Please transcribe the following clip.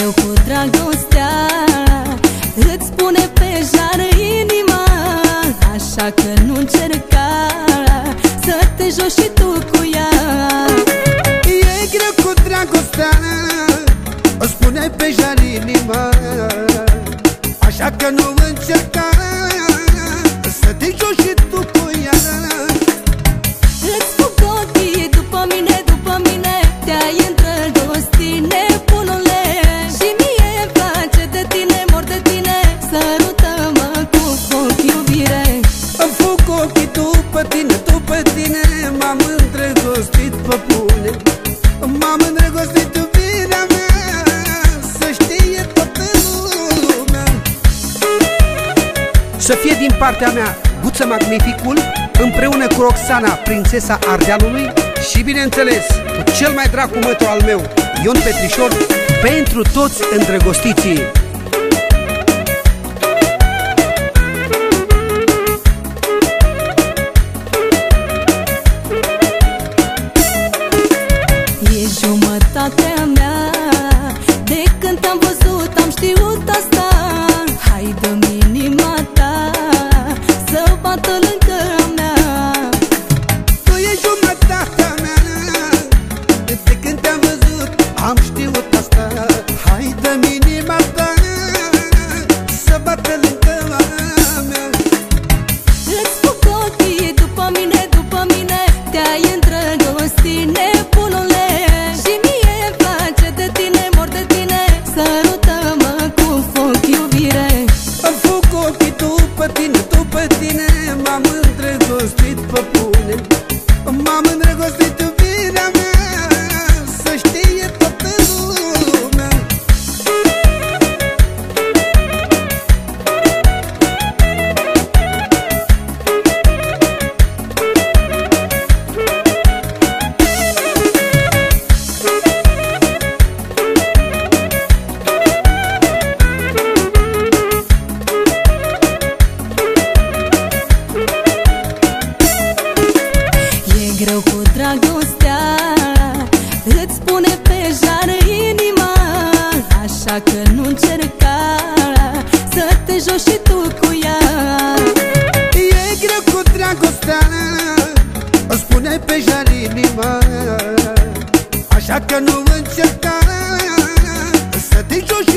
greu cu dragostea Îți spune pe jar inima Așa că nu încerca Să te joci și tu cu ea. E greu cu dragostea Îți spune pe jar inima Așa că nu încerca. Să fie din partea mea Guță Magnificul Împreună cu Roxana, prințesa Ardealului Și bineînțeles, cu cel mai drag cumătul al meu Ion Petrișor Pentru toți îndrăgostiții M-am îndrăgostit iubirea mea Să știe toată lumea. E greu cu Așa că nu încerca Să te joci și tu cu ea. E greu cu dragostea O spune pe jarinima Așa că nu încerca Să te joci